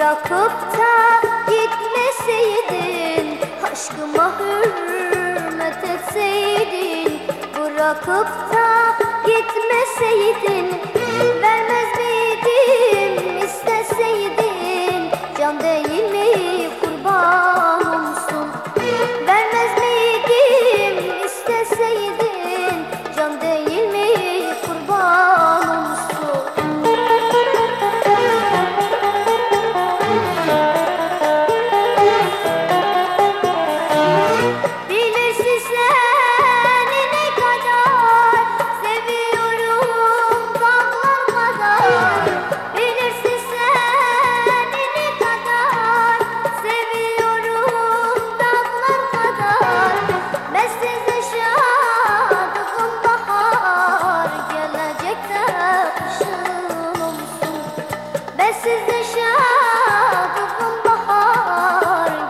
Bırakıp da gitmeseydin Aşkıma hürmet etseydin Bırakıp da gitmeseydin Vermez miydim isteseydin Can değil لسه شاب ضم